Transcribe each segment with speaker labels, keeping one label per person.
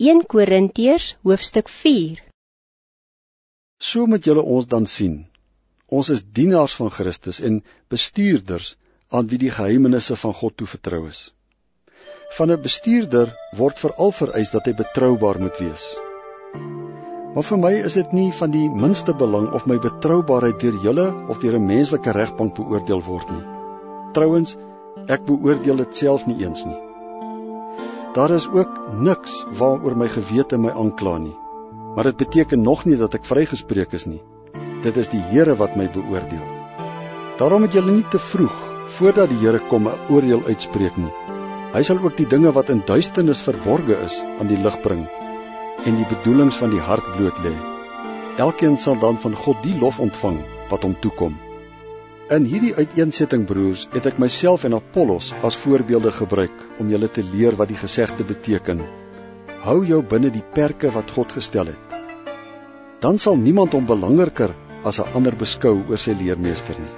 Speaker 1: 1 Korintiërs hoofstuk 4
Speaker 2: So moet julle ons dan sien. Ons is dienaars van Christus en bestuurders aan wie die geheimenisse van God toevertrou is. Van 'n bestuurder word veral vereis dat hy betroubaar moet wees. Maar vir my is dit nie van die minste belang of my betroubaarheid deur julle of deur 'n menslike regbank beoordeel word nie. Trouwens, ek beoordeel dit self nie eens nie. Daar is ook niks waaroor my gewete my aankla nie. Maar dit beteken nog nie dat ek vrygespreek is nie. Dit is die Here wat my beoordeel. Daarom moet julle nie te vroeg voordat die Here kom 'n oordeel uitspreek nie. Hy sal ook die dinge wat in duisternis verborge is aan die lig bring en die bedoelings van die hart bloot lê. Elkeen sal dan van God die lof ontvang wat hom toekom. In hierdie uiteensetting broers, het ek myself en Apollos as voorbeelde gebruik om julle te leer wat die gesegde beteken. Hou jou binne die perke wat God gestel het. Dan sal niemand hom belangriker as 'n ander beskou oor sy leermeester nie.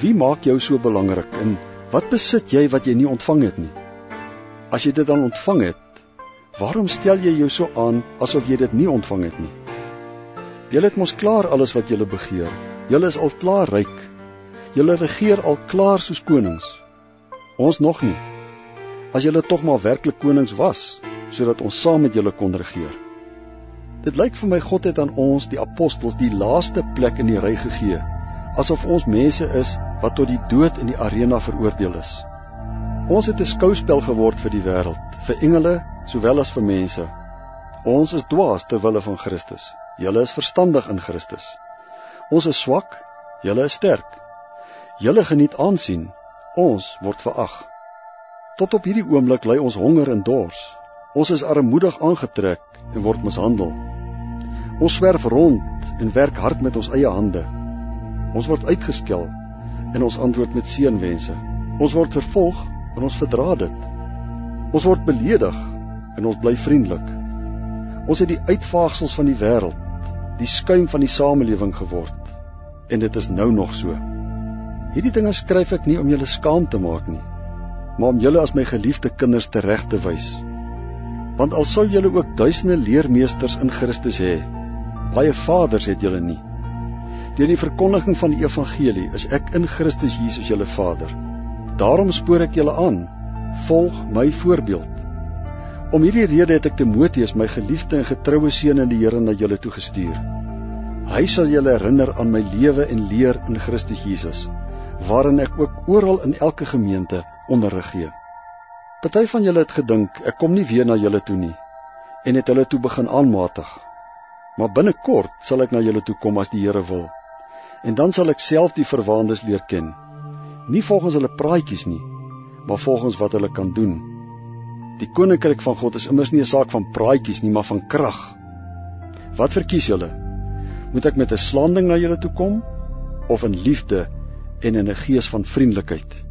Speaker 2: Wie maak jou so belangrik en wat besit jy wat jy nie ontvang het nie? As jy dit dan ontvang het, waarom stel jy jou so aan asof jy dit nie ontvang het nie? Julle het mos klaar alles wat julle begeer. Julle is al klaar ryk Julle regeer al klaar soos konings. Ons nog nie. As julle tog maar werklik konings was, sodat ons saam met julle kon regeer. Dit lyk vir my God het aan ons, die apostels, die laaste plek in die ry gegee, asof ons mense is wat tot die dood in die arena veroordeel is. Ons het 'n skouspel geword vir die wêreld, vir engele sowel as vir mense. Ons is dwaas ter wille van Christus. Julle is verstandig in Christus. Ons is swak, julle is sterk. Julle geniet aansien, ons word verag. Tot op hierdie oomblik ly ons honger en dors. Ons is armoedig aangetrek en word mishandel. Ons swerf rond en werk hard met ons eie hande. Ons word uitgeskel en ons antwoord met seënwense. Ons word vervolg en ons verdra dit. Ons word beledig en ons bly vriendelik. Ons het die uitvaagsels van die wêreld, die skuim van die samelewing geword en dit is nou nog so. Hierdie dinge skryf ek nie om julle skaam te maak nie, maar om julle as my geliefde kinders tereg te wys. Want al sou julle ook duisende leermeesters in Christus hê, baie vaders het julle nie. Deur die verkondiging van die evangelie is ek in Christus Jesus julle Vader. Daarom spoor ek julle aan, volg my voorbeeld. Om hierdie rede het ek Timoteus, my geliefde en getroue seun in die Here, na julle toe gestuur. Hy sal julle herinner aan my lewe en leer in Christus Jesus waarin ek ook oral in elke gemeente onderrig gee. Party van julle het gedink ek kom nie weer na julle toe nie en het hulle toe begin aanmatig. Maar binnekort sal ek na julle toe kom as die Here wil. En dan sal ek self die verwaandes leer ken. Nie volgens hulle praatjies nie, maar volgens wat hulle kan doen. Die koninkryk van God is immers nie 'n saak van praatjies nie, maar van krag. Wat verkies julle? Moet ek met 'n slanding na julle toe kom of in liefde en in 'n gees van vriendelikheid.